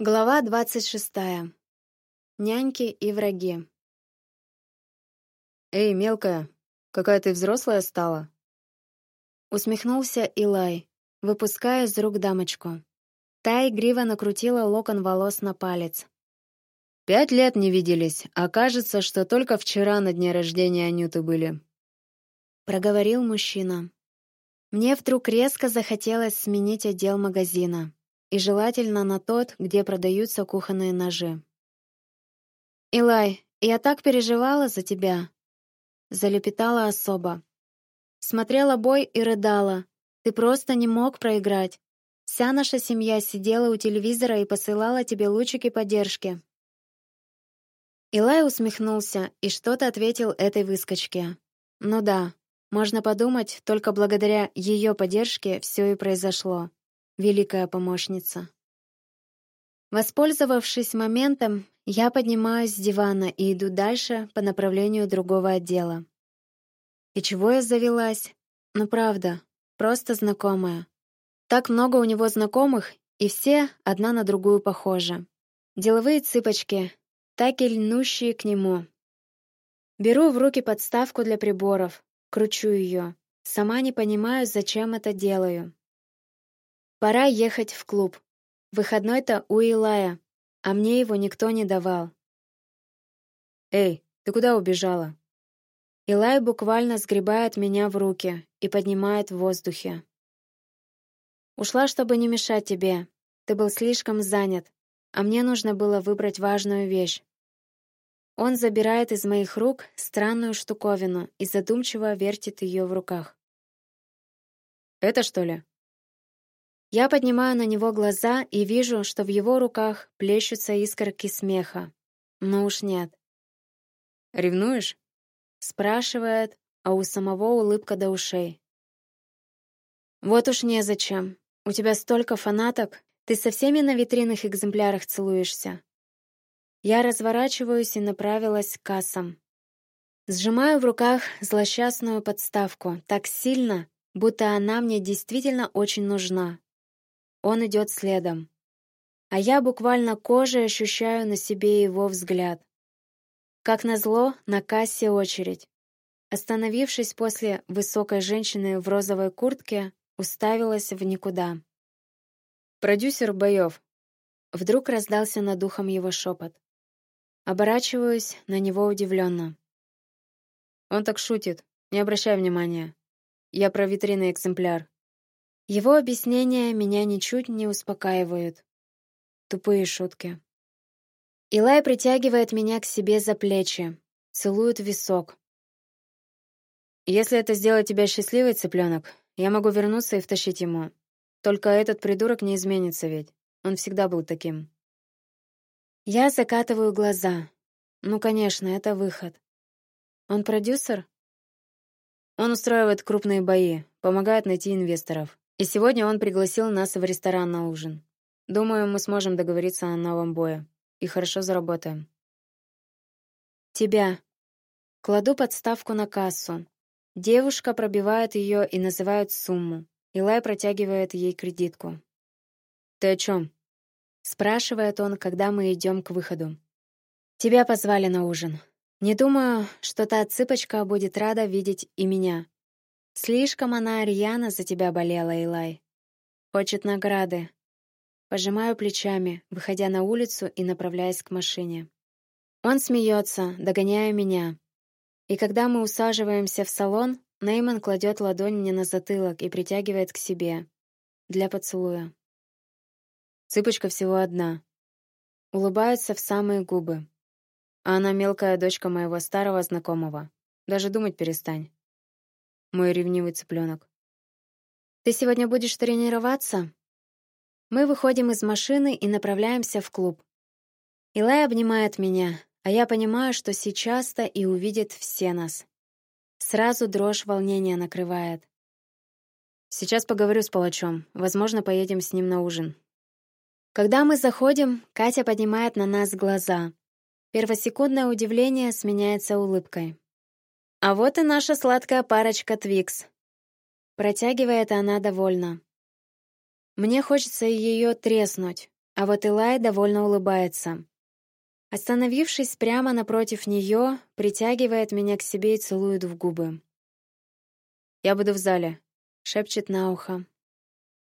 Глава двадцать шестая. Няньки и враги. «Эй, мелкая, какая ты взрослая стала?» Усмехнулся Илай, выпуская из рук дамочку. Та игриво накрутила локон волос на палец. «Пять лет не виделись, а кажется, что только вчера на дне рождения Анюты были», — проговорил мужчина. Мне вдруг резко захотелось сменить отдел магазина и желательно на тот, где продаются кухонные ножи. «Илай, я так переживала за тебя!» Залепетала особо. Смотрела бой и рыдала. Ты просто не мог проиграть. Вся наша семья сидела у телевизора и посылала тебе лучики поддержки. Илай усмехнулся и что-то ответил этой выскочке. Ну да, можно подумать, только благодаря ее поддержке все и произошло великая помощница. Воспользовавшись моментом, я поднимаюсь с дивана и иду дальше по направлению другого отдела. И чего я завелась? Ну правда, просто знакомая. Так много у него знакомых, и все одна на другую похожи. Деловые цыпочки, так и льнущие к нему. Беру в руки подставку для приборов, кручу ее. Сама не понимаю, зачем это делаю. Пора ехать в клуб. Выходной-то у Илая, а мне его никто не давал. «Эй, ты куда убежала?» Илай буквально сгребает меня в руки и поднимает в воздухе. «Ушла, чтобы не мешать тебе. Ты был слишком занят, а мне нужно было выбрать важную вещь». Он забирает из моих рук странную штуковину и задумчиво вертит ее в руках. «Это что ли?» Я поднимаю на него глаза и вижу, что в его руках плещутся искорки смеха. Но уж нет. «Ревнуешь?» — спрашивает, а у самого улыбка до ушей. «Вот уж незачем. У тебя столько фанаток. Ты со всеми на витринных экземплярах целуешься». Я разворачиваюсь и направилась к кассам. Сжимаю в руках злосчастную подставку так сильно, будто она мне действительно очень нужна. Он идет следом. А я буквально кожей ощущаю на себе его взгляд. Как назло, на кассе очередь. Остановившись после высокой женщины в розовой куртке, уставилась в никуда. «Продюсер боев». Вдруг раздался над духом его шепот. Оборачиваюсь на него удивленно. «Он так шутит. Не обращай внимания. Я про витринный экземпляр». Его объяснения меня ничуть не успокаивают. Тупые шутки. Илай притягивает меня к себе за плечи, целует висок. «Если это сделает тебя счастливой, цыпленок, я могу вернуться и втащить ему. Только этот придурок не изменится ведь. Он всегда был таким». Я закатываю глаза. Ну, конечно, это выход. Он продюсер? Он устраивает крупные бои, помогает найти инвесторов. И сегодня он пригласил нас в ресторан на ужин. Думаю, мы сможем договориться о новом бое. И хорошо заработаем. Тебя. Кладу подставку на кассу. Девушка пробивает ее и называет сумму. Илай протягивает ей кредитку. «Ты о чем?» Спрашивает он, когда мы идем к выходу. «Тебя позвали на ужин. Не думаю, что та цыпочка будет рада видеть и меня. Слишком она рьяно за тебя болела, Илай. Хочет награды. Пожимаю плечами, выходя на улицу и направляясь к машине. Он смеется, догоняя меня. И когда мы усаживаемся в салон, Нейман кладет ладонь мне на затылок и притягивает к себе. Для поцелуя. Цыпочка всего одна. Улыбается в самые губы. А она мелкая дочка моего старого знакомого. Даже думать перестань мой ревнивый цыпленок. «Ты сегодня будешь тренироваться?» Мы выходим из машины и направляемся в клуб. Илай обнимает меня, а я понимаю, что сейчас-то и увидит все нас. Сразу дрожь волнения накрывает. Сейчас поговорю с палачом. Возможно, поедем с ним на ужин. Когда мы заходим, Катя поднимает на нас глаза. Первосекундное удивление сменяется улыбкой. А вот и наша сладкая парочка Твикс. Протягивает она довольно. Мне хочется ее треснуть, а вот Илай довольно улыбается. Остановившись прямо напротив нее, притягивает меня к себе и целует в губы. «Я буду в зале», — шепчет на ухо.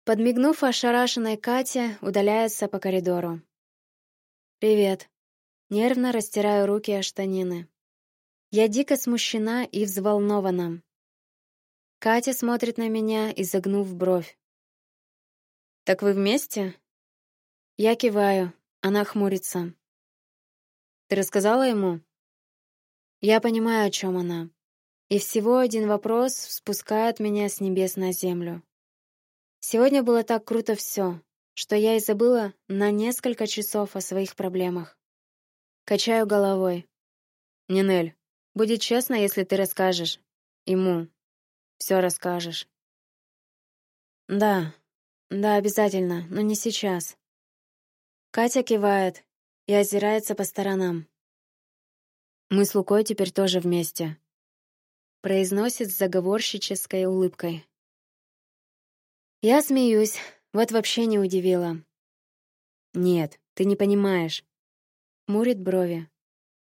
Подмигнув ошарашенной Кате, удаляется по коридору. «Привет». Нервно растираю руки о штанины. Я дико смущена и взволнована. Катя смотрит на меня, изогнув бровь. «Так вы вместе?» Я киваю, она хмурится. Ты рассказала ему? Я понимаю, о чем она. И всего один вопрос спускает меня с небес на землю. Сегодня было так круто все, что я и забыла на несколько часов о своих проблемах. Качаю головой. Нинель, будет честно, если ты расскажешь. Ему. Все расскажешь. Да, да, обязательно, но не сейчас. Катя кивает, и озирается по сторонам. «Мы с Лукой теперь тоже вместе», — произносит с заговорщической улыбкой. Я смеюсь, вот вообще не удивила. «Нет, ты не понимаешь», — мурит брови.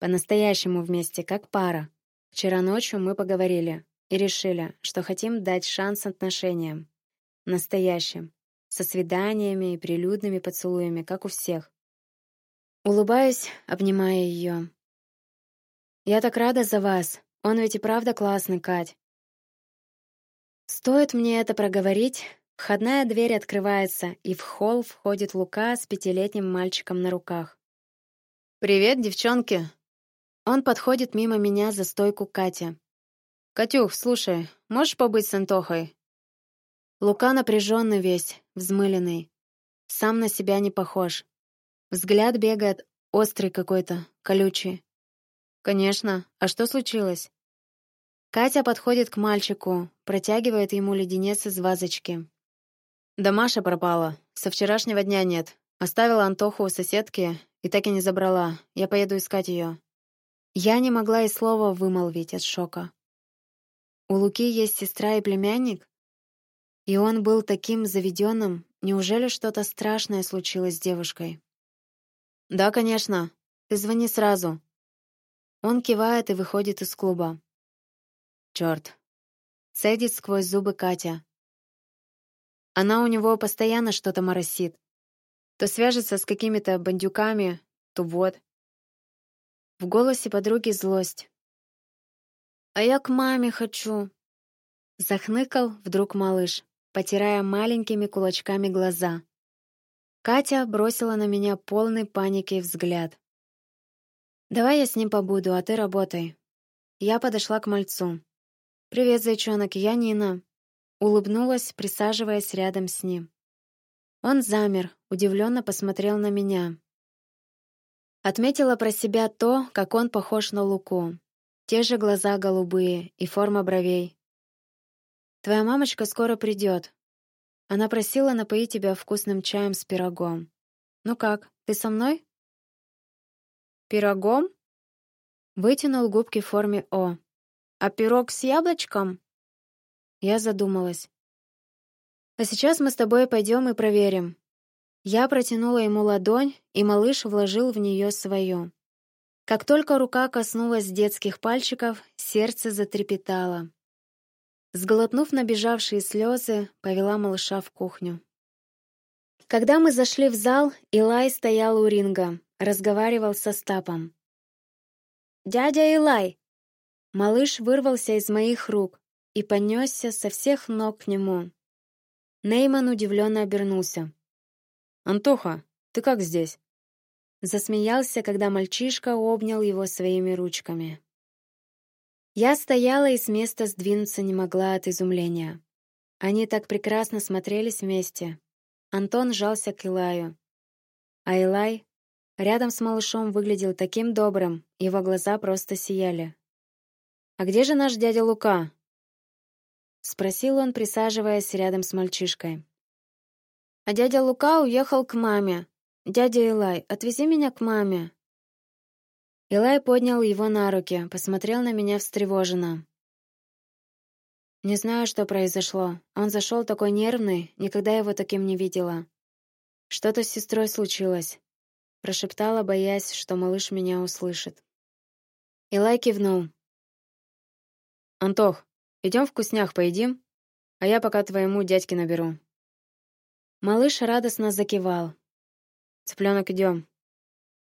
«По-настоящему вместе, как пара. Вчера ночью мы поговорили и решили, что хотим дать шанс отношениям. Настоящим. Со свиданиями и прилюдными поцелуями, как у всех. Улыбаюсь, обнимая ее. «Я так рада за вас. Он ведь и правда классный, Кать». Стоит мне это проговорить, входная дверь открывается, и в холл входит Лука с пятилетним мальчиком на руках. «Привет, девчонки!» Он подходит мимо меня за стойку Катя. «Катюх, слушай, можешь побыть с Антохой?» Лука напряженный весь, взмыленный. Сам на себя не похож. Взгляд бегает острый какой-то, колючий. «Конечно. А что случилось?» Катя подходит к мальчику, протягивает ему леденец из вазочки. «Да Маша пропала. Со вчерашнего дня нет. Оставила Антоху у соседки и так и не забрала. Я поеду искать ее». Я не могла и слова вымолвить от шока. У Луки есть сестра и племянник? И он был таким заведенным. Неужели что-то страшное случилось с девушкой? «Да, конечно. Ты звони сразу». Он кивает и выходит из клуба. Черт. Цедит сквозь зубы Катя. Она у него постоянно что-то моросит. То свяжется с какими-то бандюками, то вот. В голосе подруги злость. «А я к маме хочу», — захныкал вдруг малыш, потирая маленькими кулачками глаза. Катя бросила на меня полный паники взгляд. «Давай я с ним побуду, а ты работай». Я подошла к мальцу. «Привет, зайчонок, я Нина». Улыбнулась, присаживаясь рядом с ним. Он замер, удивленно посмотрел на меня. Отметила про себя то, как он похож на Луку. Те же глаза голубые и форма бровей. «Твоя мамочка скоро придет. Она просила напоить тебя вкусным чаем с пирогом. Ну как, ты со мной? Пирогом? Вытянул губки в форме О. А пирог с яблочком? Я задумалась. А сейчас мы с тобой пойдем и проверим. Я протянула ему ладонь, и малыш вложил в нее свою. Как только рука коснулась детских пальчиков, сердце затрепетало. Сглотнув набежавшие слезы, повела малыша в кухню. Когда мы зашли в зал, Илай стоял у ринга, разговаривал со Стапом. «Дядя Илай!» Малыш вырвался из моих рук и понесся со всех ног к нему. Нейман удивленно обернулся. «Антоха, ты как здесь?» Засмеялся, когда мальчишка обнял его своими ручками. Я стояла и с места сдвинуться не могла от изумления. Они так прекрасно смотрелись вместе. Антон сжался к Илаю. А Илай рядом с малышом выглядел таким добрым, его глаза просто сияли. «А где же наш дядя Лука?» — спросил он, присаживаясь рядом с мальчишкой. «А дядя Лука уехал к маме. Дядя Илай, отвези меня к маме», Илай поднял его на руки, посмотрел на меня встревоженно. Не знаю, что произошло. Он зашел такой нервный, никогда его таким не видела. Что-то с сестрой случилось, прошептала, боясь, что малыш меня услышит. Илай кивнул. Антох, идем вкуснях поедим, а я пока твоему дядьке наберу. Малыш радостно закивал. Цыпленок, идем.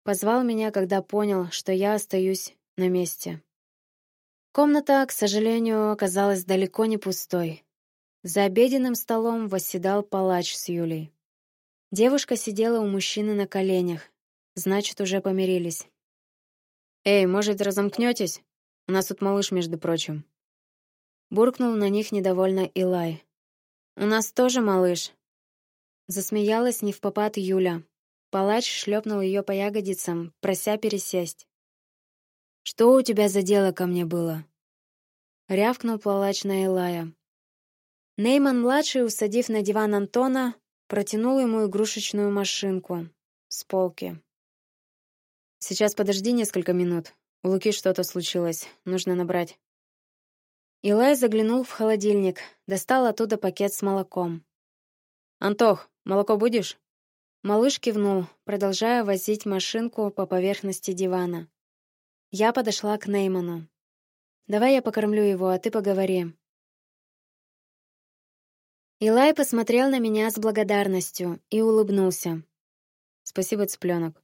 Позвал меня, когда понял, что я остаюсь на месте. Комната, к сожалению, оказалась далеко не пустой. За обеденным столом восседал палач с Юлей. Девушка сидела у мужчины на коленях. Значит, уже помирились. «Эй, может, разомкнётесь? У нас тут малыш, между прочим». Буркнул на них недовольно Илай. «У нас тоже малыш». Засмеялась не в попад Юля. Палач шлепнул ее по ягодицам, прося пересесть. «Что у тебя за дело ко мне было?» Рявкнул палач на Илая. Нейман-младший, усадив на диван Антона, протянул ему игрушечную машинку с полки. «Сейчас подожди несколько минут. У Луки что-то случилось. Нужно набрать». Илай заглянул в холодильник, достал оттуда пакет с молоком. «Антох, молоко будешь?» Малыш кивнул, продолжая возить машинку по поверхности дивана. Я подошла к Нейману. «Давай я покормлю его, а ты поговори». Илай посмотрел на меня с благодарностью и улыбнулся. «Спасибо, цыпленок».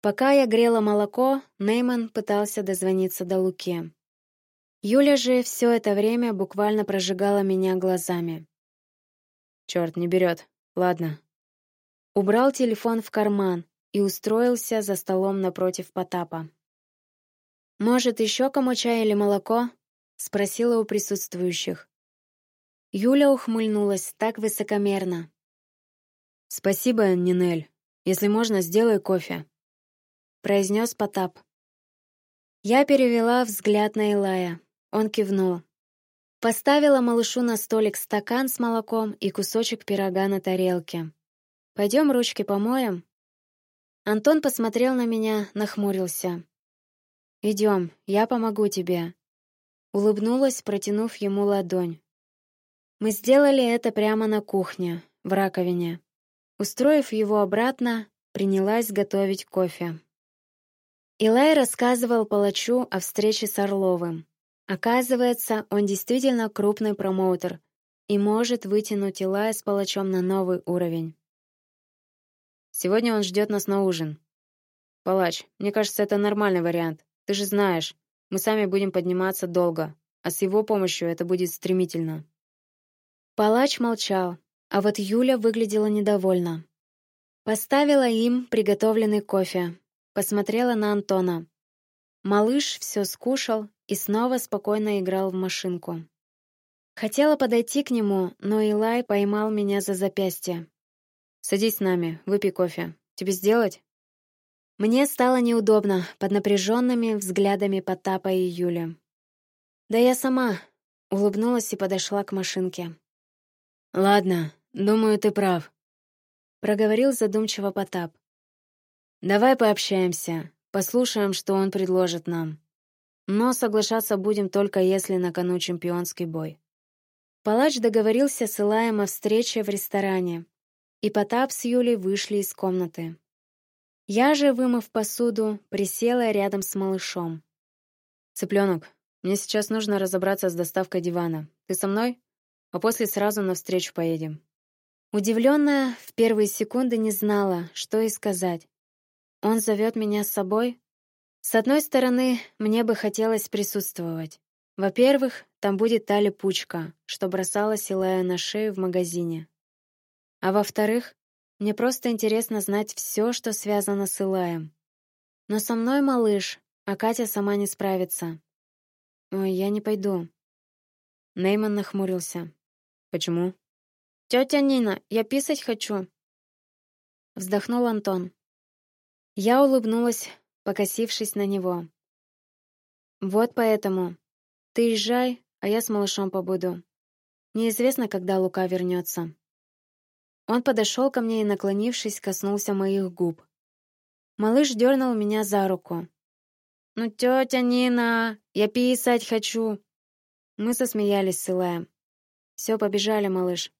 Пока я грела молоко, Нейман пытался дозвониться до Луки. Юля же все это время буквально прожигала меня глазами. Черт, не берет. Ладно. Убрал телефон в карман и устроился за столом напротив Потапа. «Может, еще кому чай или молоко?» — спросила у присутствующих. Юля ухмыльнулась так высокомерно. «Спасибо, Нинель. Если можно, сделай кофе», — произнес Потап. Я перевела взгляд на Илая. Он кивнул. Поставила малышу на столик стакан с молоком и кусочек пирога на тарелке. Пойдем ручки помоем?» Антон посмотрел на меня, нахмурился. «Идем, я помогу тебе». Улыбнулась, протянув ему ладонь. Мы сделали это прямо на кухне, в раковине. Устроив его обратно, принялась готовить кофе. Илай рассказывал палачу о встрече с Орловым. Оказывается, он действительно крупный промоутер и может вытянуть Илая с палачом на новый уровень. Сегодня он ждет нас на ужин. Палач, мне кажется, это нормальный вариант. Ты же знаешь, мы сами будем подниматься долго, а с его помощью это будет стремительно. Палач молчал, а вот Юля выглядела недовольна. Поставила им приготовленный кофе, посмотрела на Антона. Малыш все скушал и снова спокойно играл в машинку. Хотела подойти к нему, но Илай поймал меня за запястье. «Садись с нами, выпей кофе. Тебе сделать?» Мне стало неудобно под напряженными взглядами Потапа и Юли. «Да я сама», — улыбнулась и подошла к машинке. «Ладно, думаю, ты прав», — проговорил задумчиво Потап. «Давай пообщаемся, послушаем, что он предложит нам. Но соглашаться будем только если на кону чемпионский бой». Палач договорился с Илаем о встрече в ресторане, и Потап с Юлей вышли из комнаты. Я же, вымыв посуду, присела рядом с малышом. «Цыпленок, мне сейчас нужно разобраться с доставкой дивана. Ты со мной?» а после сразу навстречу поедем». Удивленная, в первые секунды не знала, что и сказать. Он зовет меня с собой? С одной стороны, мне бы хотелось присутствовать. Во-первых, там будет та липучка, что бросала Силая на шею в магазине. А во-вторых, мне просто интересно знать все, что связано с Илаем. Но со мной малыш, а Катя сама не справится. Ой, я не пойду. Нейман нахмурился. Почему? Тетя Нина, я писать хочу. Вздохнул Антон. Я улыбнулась, покосившись на него. Вот поэтому. Ты езжай, а я с малышом побуду. Неизвестно, когда Лука вернется. Он подошел ко мне и, наклонившись, коснулся моих губ. Малыш дернул меня за руку. «Ну, тетя Нина, я писать хочу!» Мы засмеялись с Илаем. Все, побежали, малыш.